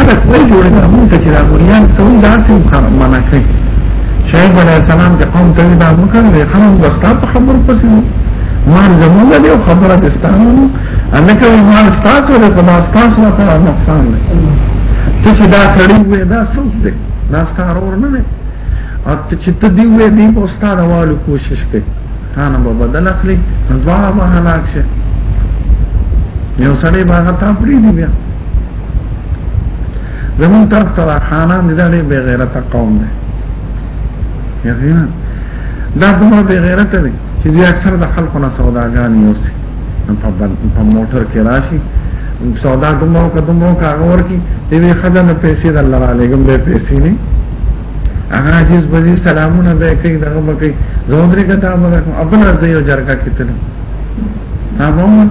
خلک وایي جوړه ده مونږ چې دا مریان سوي دا سم منع کوي شاید علیہ السلام د قوم ته دا وکړ دی قوم وستا په خبر پسې ما زموږ دی خبره د ستانو انه کوي ما ستاسو له خدا ستاسو لپاره نقصان دی ته چې دا سړی وې دا څوک دی دا ستاره ورنه او چې ته دی وې دی په ستاره والو کوشش کوي تانه به بدل اخلي دواړه به هلاک شي یو سړی به هغه تا پری دی بیا زمون طرف ته خانان دي دا ډېر بې غیرته قوم دی یقینا دا دومره بې غیرته دی چې دوی اکثر د خلکو نه سوداګانې اوسي په موټر کې راشي سودا دومره که دومره که هغه ورکي دې خزانه پیسې د الله علیګم به پیسې نه هغه عجز بزي سلامونه به کوي دغه به کوي زوندري کته به کوم ابل راځي او جرګه کتل تا به مو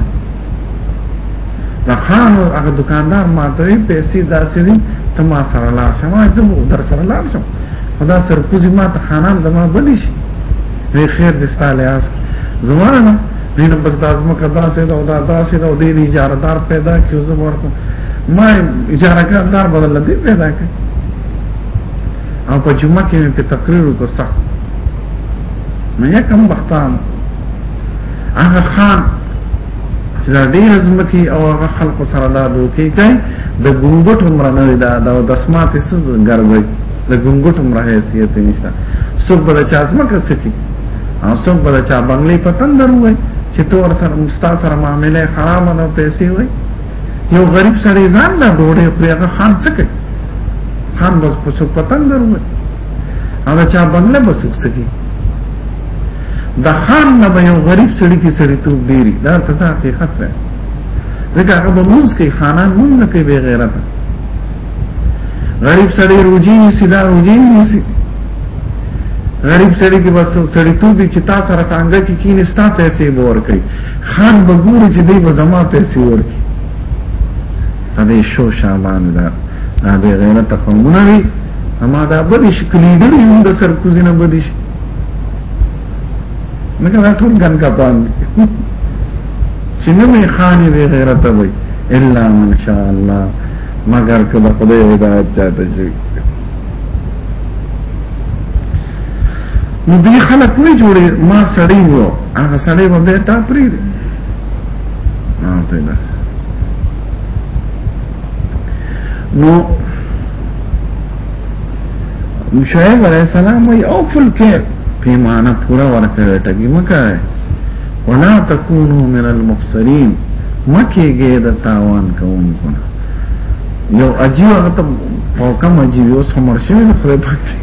لخان هغه دکاندار ماته پیسې داسې دي ته ما سره لا شمه زه مو در سره لا شم خدا سرکوزي ما ته خانان دما بدی شي وی خیر دې ستاله اس زمانه دین بس دازمه کدا سه دا دا دا سه دا دې اجاره دار پیدا کیو زمور ما اجاره کار دار بدل دې پیدا کړ او په جمعه کې په تقریر وکړ سخت نو یا کم بختان هغه خان چې دا ډېر زمکی او هغه خلکو سره دا دوکې کوي د ګونګټ عمر نه دا د اسمات څه ګرځي د ګونګټ عمر حیثیت نشته څوک به چا زمکه سکی او څوک به چا بنگلې پتن دروي چې تو ور سره مستا سره معاملې خراب نه پیسې وي یو غریب سړی ځان لا ډوډۍ خوري هغه خان څه کوي خان بس په څو پتنګ درو هغه چا بنگله بس وسګي د خان نه به یو غریب سړی کې سړی ته ډیری دا تاسو حقیقت ده ځکه هغه به موږ کې خانان موږ نه کوي به غیرت غریب سړی روجي نسی دا روجي نسی غریب سړی کې بس سړی ته چې تاسو راټانګه کې کینې ستا پیسې بور کوي خان به ګوري چې دی به زما پیسې ورکړي ته دې شو شابان دا دا به غیرت قومونه وي اما دا بدی شکلی ډېر یو د سرکوزي نه بدی شي مګر دا ټول ګن کا پان چې نه مې خان به غیرت وي الا ان شاء الله مگر که د خدای هدایت چاته شي نو دې خلک نه جوړي ما سړی وو هغه سړی و به تا پری دي نو نو شعیب علیہ السلام وی اوفل کې پیمانه پورا ورکړه ټګي مکه ولا تکونو من المخسرین مکیږي د تاوان کوونکو یو عجیب هغه ته په کوم عجیب یو سمر شوی خدای پاک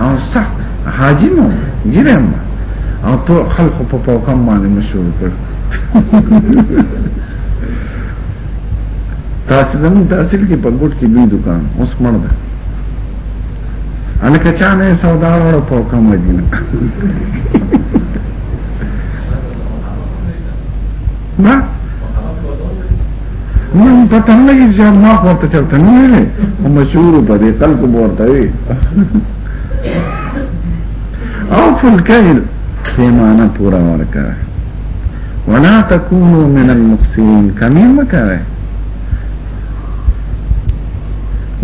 او سخت حاجی مو ګیرم او تو خلق په پوکم باندې مشهور کړ تاسو زموږ تحصیل کې په ګډ کې دوی دکان اوس مړ ده الکه چا نه سودا وړو په کوم مدینه نه من پته نه لګي چې ما ورته چرته نه ویلې او مشهور په دې خلکو ورته وي او فل کهل پیمانه پورا ورکا ولا تکونو من المقصرین کمی مکوه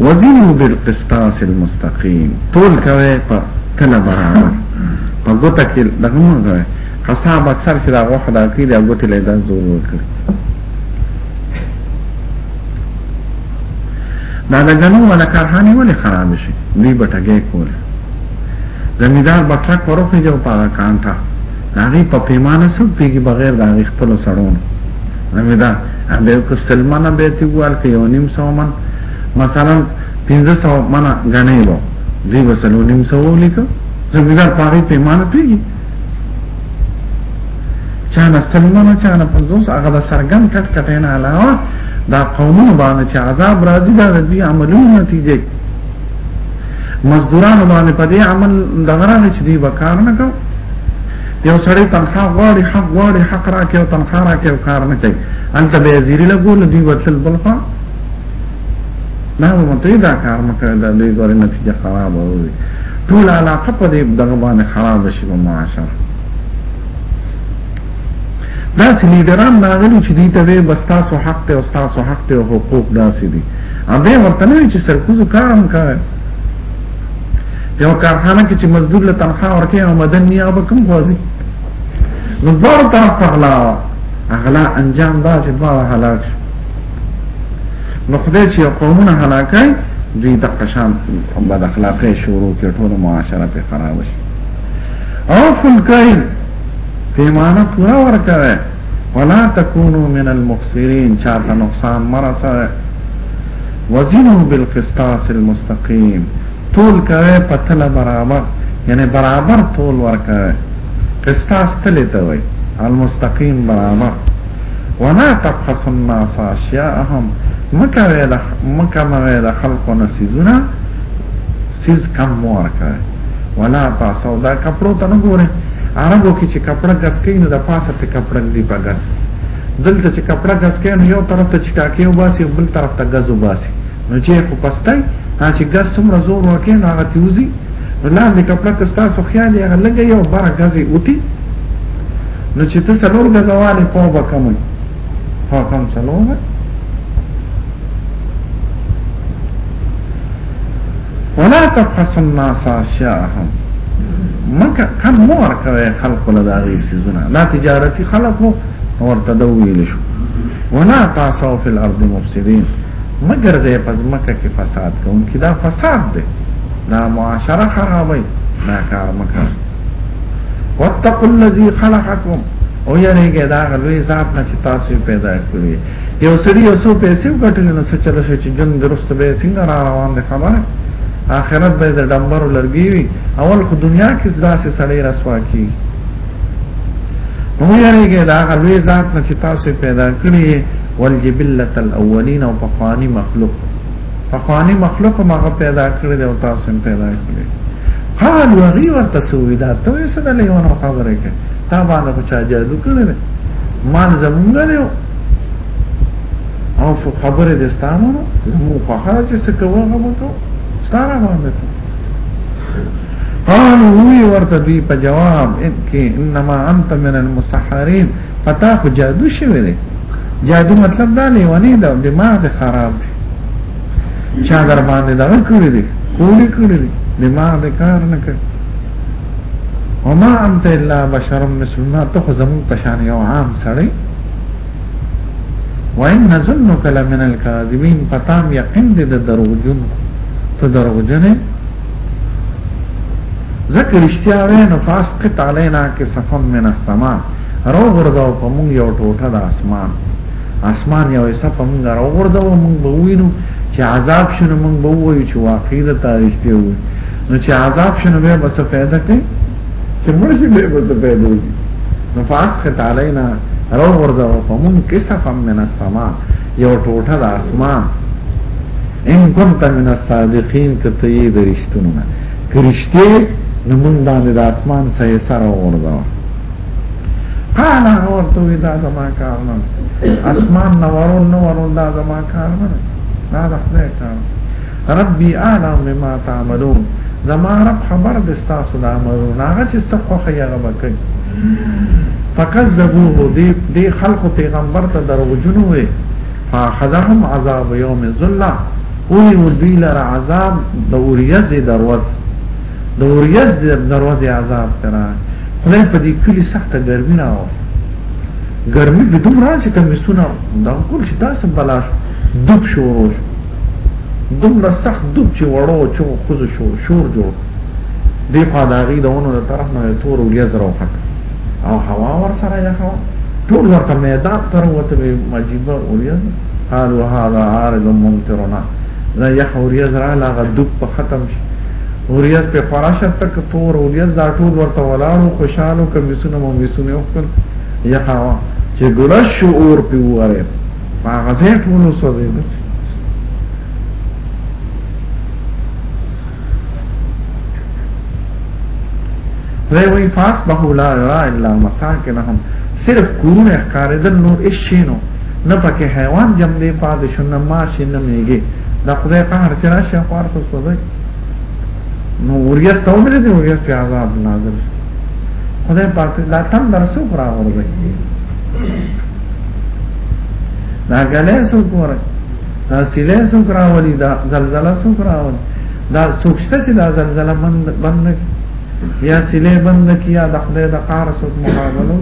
وزنو بالقسطاس المستقیم طول کوه پا تل برابر پا گوتا کل دغمو کوه قصاب اکثر چې دا غوښه دا کوي دا ګوتې له ځان زور ورکړي دا د غنو ولا کارخانه ولې خراب شي دوی بټګې کوله زمیدار بټرک وروخې جو پاغه کانټا هغه په پیمانه سو پیږي بغیر د هغه خپل سړون زمیدار به کو سلمانه به تی وال کې یو نیم سو من مثلا 1500 من غنې وو دی وسلو نیم سو لیکو زمیدار پاغه پیمانه پیږي چانه سلمانه چانه پنځوس هغه د سرګن کټ کټ نه علاوه دا قومونه باندې چې عذاب راځي دا د دوی عملونو نتیجه مزدوران باندې په دې عمل دغه نه چې دی وکړ نه کو یو سړی تنخوا غواړي حق غواړي حق راکې او تنخوا راکې او کار نه کوي انت به زیری لګول دوی وتل بلخوا دا مونته دا کار مکه دا دوی ګورې نتیجه خراب وي ټول علاقه په دې دغه باندې خراب شي په معاشره دا سې لیډران ناغلی چې دوی ته به بس تاسو حق ته او تاسو حق ته او حقوق داسې دي هغه ورته نه چې سرکوزو کارم کوي یو کارخانه کې چې مزدور له تنخواه ورکې او مدن نه به کوم غوازي نو دوه طرف ته غلا غلا انجام دا چې دوه هلاک شو نو خدای چې قومونه هلاکای دوی د قشان بد اخلاقی شروع کې ټول معاشره په خراب شي او فلکای پیمانه پورا ورکړه ولا تکونو من المخسرین چاته نقصان مرسه وزنو بالقسطاس المستقیم طول کوي په تل برابر یعنی برابر طول ورکوي قسطاس تل ته وي المستقیم برابر ولا تبخسوا الناس اشیاءهم مکوي د مکموي د خلکو نسیزونه سیز کم مور کوي ولا تاسو دا کپړو ته نه ګوري عربو کې چې کپړه غس کوي نو د پاسه ته کپړه دی په غس دلته چې کپړه غس کوي نو یو طرف ته چټاکي وباسي بل طرف ته غز وباسي نو چې خو پستای ها چې غس څومره زور وکړي نو هغه تیوزي نو لاندې کپړه کستا سو خیال یې هغه لګي او بار غزي اوتي نو چې ته څلور غزوانې په وبا کموي فاقم څلور ولا تبخس الناس اشیاءهم مکه کم مور کوي خلق له داغي سيزونه لا تجارتي خلق مو ورته دویل شو ولا تاسو فی الارض مفسدين مگر زه پس مکه کې فساد کوم کې دا فساد دی دا معاشره خرابوي دا کار مکه واتقوا الذي خلقكم او یریږي دا غلوې ذات نه چې تاسو پیدا کړی یو سړي یو څو پیسې وکټل نو څه چل شي چې جون درست به څنګه را روان دي خبره آخرت به د ډمبر لرګي وي اول خو دنیا کې داسې سړی رسوا کی نو یریږي دا غلوې ذات نه چې تاسو پیدا کړی والجبلت الاولین او په قانی مخلوق فقوانی مخلوق مغه پیدا کړی دی او تاسو هم پیدا کړی قال وغي ورته سوې دا ته یې سره له یو خبره کې تا باندې په چا جادو کړی دی مان زمونږ دی او په خبره دې ستانو زموږ په خاطر چې څه کوو هغه وکړو ستاره باندې څه قالوا ورته دی په جواب ان کې انما انت من المسحرين پتا خو جادو شوی دی جادو مطلب دا لیونی دا دماغ دی خراب دی چا در باندې دا کړی دی کولی کړی دی دماغ دی کار نه کوي وما انت الا بشر مثلنا ته خو زمون پشان یو عام سړی وان نظنک لمن الكاذبین پتام یقین دې د دروغجن ته دروغجن ذکر اشتیا وینو فاسقط علینا کې صفم من السما رو غرزاو په مونږ یو ټوټه د اسمان اسمان یو ایسا په مونږ رو غرزاو مونږ به وینو چې عذاب شنو مونږ به وایو چې واقعي د تاریخ دی نو چې عذاب شنو به بس پیدا کوي چې موږ شي به بس پیدا وي نو فاسقط علینا رو غرزاو په مونږ کې صفم من السما یو ټوټه د اسمان ان كنت من الصادقين که ته یې د رښتونو نه که رښتې نو موږ باندې د اسمان څخه سر وغورځوه قال هغه ورته وی دا زما کار نه اسمان نه ورون نه ورون دا زما کار نه دا د خدای کار ربي اعلم بما تعملون زما رب خبر د تاسو د عملونو هغه چې څه خوخه یې هغه وکړي فکذبوه دې دې خلق پیغمبر ته دروغجن وي فاخذهم عذاب یوم الذلہ اوی ودوی لر عذاب دوریز دروز دوریز دروز عذاب کرا خدای په دې کلی سخت ګرمي نه اوست ګرمي به دومره چې کوم سونه دا کول چې تاسو بلاش دوب شو دومره سخت دوب چې وړو چې خود شو شور جوړ دی خدای غي دونو له طرف نه تور وریز راوخته او هوا ور سره یخه ټول ورته میدان تر وته مجيبه اوریاز حال وهذا عارض ممطرنا زه یخ اوریاز را لاغه دوب په ختم شي اوریاز په فراشه تک تور اوریاز دا ټول ورته ولاړو خوشاله کمیسونه مو میسونه وکړ یخه وا چې ګل شعور په وره هغه ځای ټول وسوځي دی وی فاس به لا را الا مساکنهم صرف کورونه ښکارېدل نو هیڅ شي نو نه پکې حیوان جمع دی پاتې شو نه ماشي نه میږي دا خدای قهر چې راشي خوار څه سوځي نو وریا ستوم لري دی وریا په عذاب نازل خدای پاک دا تم درسو کرا ورځي دا غلې سو کوره دا سیلې څوک راولي دا زلزلہ څوک راولي دا څوک شته چې دا زلزلہ بند بند یا سیلې بند کیا د خدای د قهر څوک مقابله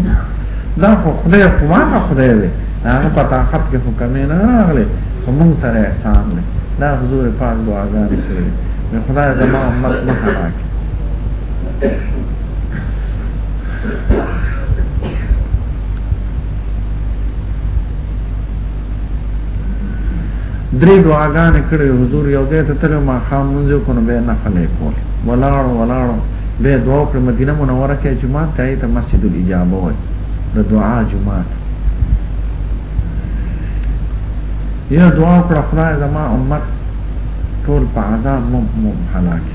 دا خو خدای قوان خدای دی هغه په طاقت کې حکم نه راغلی خو موږ سره احسان دی دا حضور پاک دعاګانې کړې نو خدای زما امت نه راکړي درې دعاګانې کړې حضور یو ځای ته تلو ما خام مونږ کو نو به نه فلې کول ولاړ ولاړ به دعا کړ مدینه منوره کې جمعه ته ته مسجد الاجابه وای د دعا جمعه یا دعا کړ خدای زما امت ټول په عذاب مم مم هلاک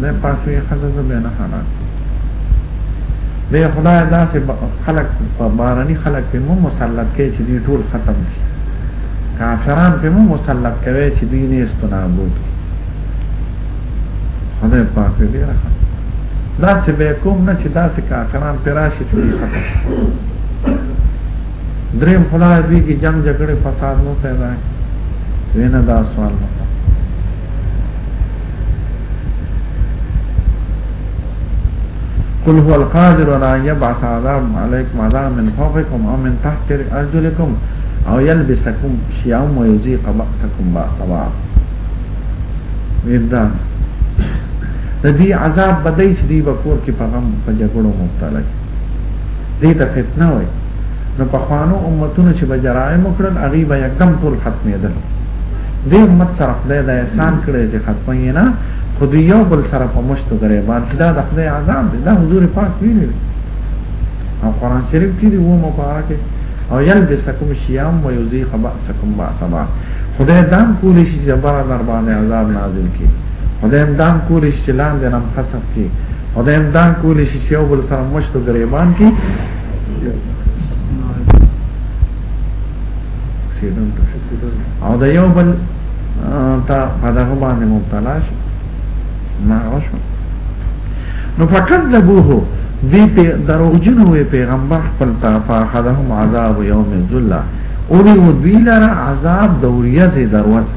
نه پاتې خزه زبې نه هلاک به خدای داسې خلق په باراني خلق په مو مسلط کې چې دوی ټول ختم دي کافران په مو مسلط کوي چې دوی نه استنابود خدای پاک دې راخه دا سه به کوم نه چې دا سه کافران پر راشي ټول ختم دریم خدای دې کې جنگ جګړه فساد نو پیدا وینا دا سوال نه قل هو القادر على ان يبعث عذاب عليكم عذاب من فوقكم او من تحت ارجلكم او يلبسكم شيعا ويذيق بأسكم بأس بعض ویدان د دې عذاب بدای چې دی بکور کې پیغام په جګړو مبتلا دي دې ته فتنه وای نو په خوانو امتونو چې به جرایم وکړل هغه به یکدم ټول ختمېدل دې امت سره خدای د احسان کړی چې ختمه نه خو دوی یو بل سره په مشتو ګریبان چې دا د خدای عذاب دی دا حضور پاک ویلی دی او قرآن شریف کې دی و مبارک او یلبسکم شیام و یزیق بأسکم بأسما خدای دام کولی شي چې بار در باندې عذاب نازل کړي خدای دام کولی شي چې لاندې نم خسف کړي خدای دام کولی شي چې یو بل سره مشتو ګریبان کړي سیدم او د یو بل ته په دغه باندې مبتلا شي ما وشو نو فقط ذبوه دی په دروغجن وي پیغمبر خپل ته فاخذهم عذاب یوم الذله او دی دوی لره عذاب دوریه دروز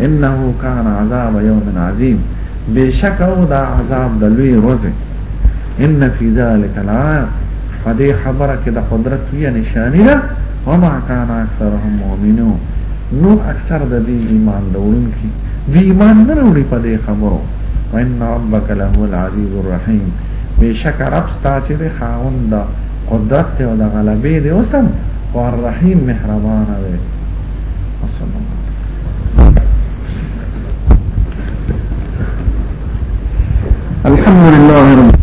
انه کان عذاب یوم عظیم بشک او دا عذاب د لوی روزه ان فی ذلک العام فدې خبره کې د قدرت وی نشانی ده وما كان اکثرهم مؤمنو نو اکثر د دې ایمان راوړونکي دې ایمان نه راوړي په دې خبرو وان ربک له العزیز الرحیم بشک رب ستا چې د خاوند قدرت او د غلبې دی اوسم او الرحیم مهربان دی وصلی الله الحمد لله رب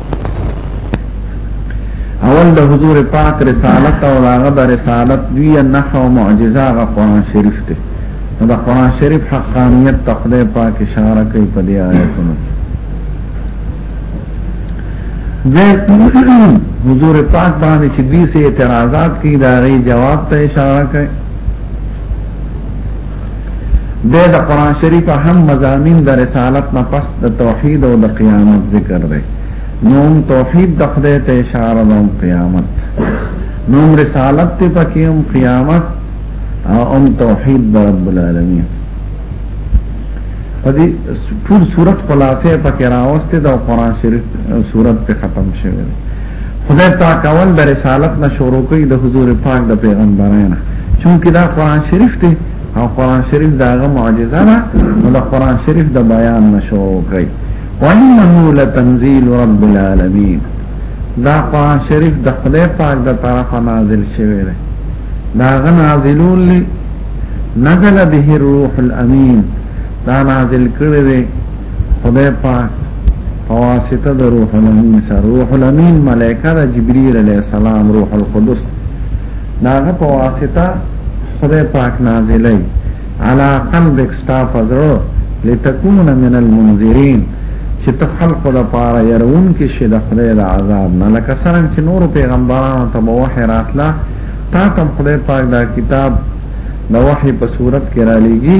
اول د حضور پاک رسالت او هغه د رسالت دوی نه او معجزه غ قرآن شریف ته دا قرآن شریف حقانیت تخده پاک اشاره کوي په دې آیتونو حضور پاک باندې چې دوی سه اعتراضات کوي دا غي جواب ته اشاره کوي د قرآن شریف هم مزامین د رسالت نه پس د توحید او د قیامت ذکر دی نوم توحید د خدای ته اشاره ده قیامت نوم رسالت ته پکې هم قیامت او هم توحید د رب العالمین پدې ټول صورت خلاصې پکې راوسته د قرآن شریف صورت په ختم شوه خدای پاک اول د رسالت نه شروع کوي د حضور پاک د پیغمبرانه چونکه دا قران شریف دی او قران شریف داغه معجزه ده نو د قران شریف د بیان نه شروع کوي وانه لتنزيل رب العالمین دا قران شریف د خدای پاک د طرفه نازل شوی دی دا غ نازلون لی نزل به الروح الامین دا نازل کړی دی خدای پاک فواسطه د روح الامین سره روح الامین ملائکه د جبرئیل علیه السلام روح القدس داغه فواسطه خدای پاک نازلای علا قلبک ستا فزرو لتكون من المنذرین چې ته خلق د پاره يرون کې شه د خدای د عذاب نه لکه څنګه چې نور پیغمبرانو ته به وحی راتله تا ته خدای پاک دا کتاب د وحی په صورت کې را لېږي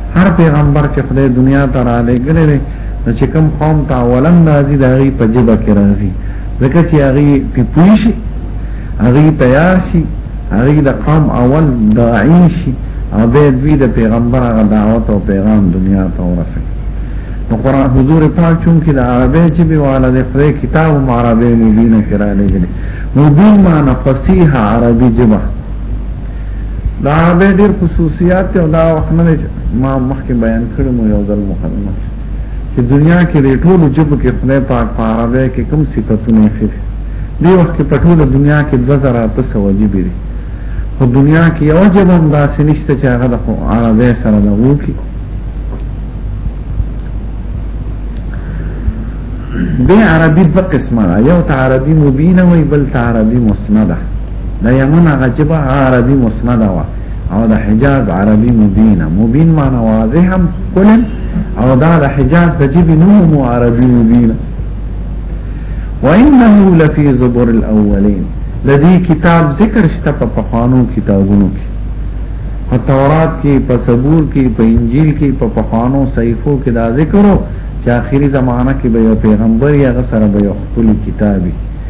هر پیغمبر چې خدای دنیا ته را لګلې دی نو چې کوم قوم ته اولن راځي دا غي په جبه کې راځي ځکه چې هغه په پوښي هغه تیار شي هغه د قوم اول داعی شي او به دوی د پیغمبر هغه دعوت او پیغام دنیا ته ورسوي نو قرآن حضور پاک چون کې د عربی چې به والا د خپل کتاب عربی مبینه کرا لګلې مبین معنی فصیح عربی جبه دا به ډیر خصوصیات او دا وخت نه ما مخکې بیان کړم یو ځل مخدمه چې دنیا کې د ټولو جبو کې خدای پاک په عربی کې کوم صفاتونه یې خېره دی وخت کې په ټولو دنیا کې 2000 واجب دي خو دنیا کې یو جبه هم داسې نشته چې هغه د عربی سره لغو کې دی عربی په قسمه یو ته عربی مبینه وي بل ته عربی مسنده د یمن هغه چې په عربي مسند و او د حجاز عربي مبین مبین معنی واضح هم کولن او دا د حجاز د جبی نوم عربي مبین وانه لفی زبر الاولین لدی کتاب ذکر شته په پخوانو کتابونو کې په تورات کې په صبور کې په انجیل کې په پخوانو صحیفو کې دا ذکرو چې آخري زمانہ کې به یو پیغمبر یا غسر به یو خپل کتابي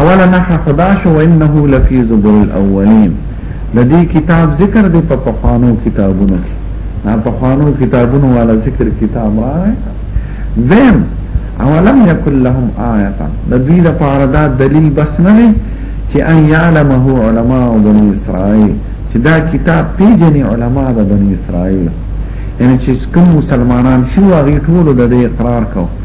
اولا نخا خدا شو انه لفی زبر الاولین د دې کتاب ذکر دی په پخوانو کتابونو کې دا پخوانو کتابونو والا ذکر کتاب راغی زم اولم یکل لهم آیه د دې لپاره دا دلیل بس نه دی چې ان یعلمه علماء بنی اسرائیل چې دا کتاب پیژني علماء د بنی اسرائیل یعنی چې کوم مسلمانان شو هغه ټول د اقرار کوي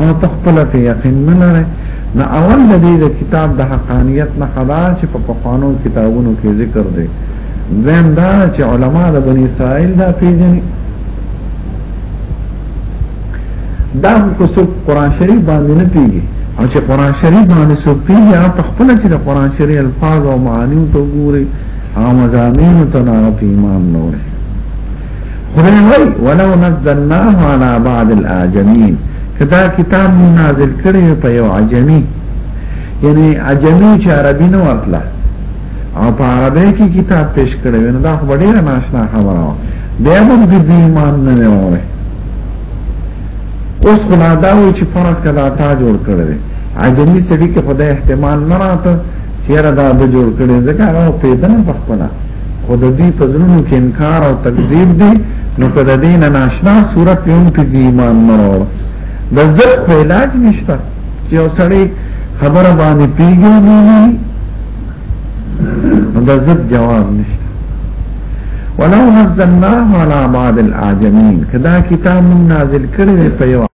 او تخپل په یقین نه لري نو اول د دې د کتاب د حقانیت نه خدا چې په پخوانو کتابونو کې ذکر دی دویم دا چې علما د بنی اسرائیل دا پیژني دا کو څوک قران شریف باندې نه پیږي او چې قران شریف باندې څوک پیږي هغه په خپل چې د قران شریف الفاظ او معانی ته ګوري هغه مزامین ته نه ایمان نه خدای وای ولو نزلناه على بعض الاجمين کدا کتاب نازل کړی په یو عجمی یعنی عجمی چې عربي نه ورتله او په عربی کې کتاب پیش کړی نو دا خو ډیره ناشنا خبره وه بیا موږ د دې ایمان نه وره اوس خو نه دا وایي چې فرض کدا تا جوړ کړی عجمی سړي کې خدای احتمال نه راته چیرې دا به جوړ کړي ځکه هغه پیدا نه پخپله خو د دې په زړونو کې انکار او تکذیب دی نو که د دین ناشنا صورت یوم کې دی ایمان مرور د زړه په علاج نشته چې اوسړي خبره باندې پیږي نه د زړه جواب نشته ولو نزلناه على بعض الاعجمين کدا کتاب نازل کړی په یو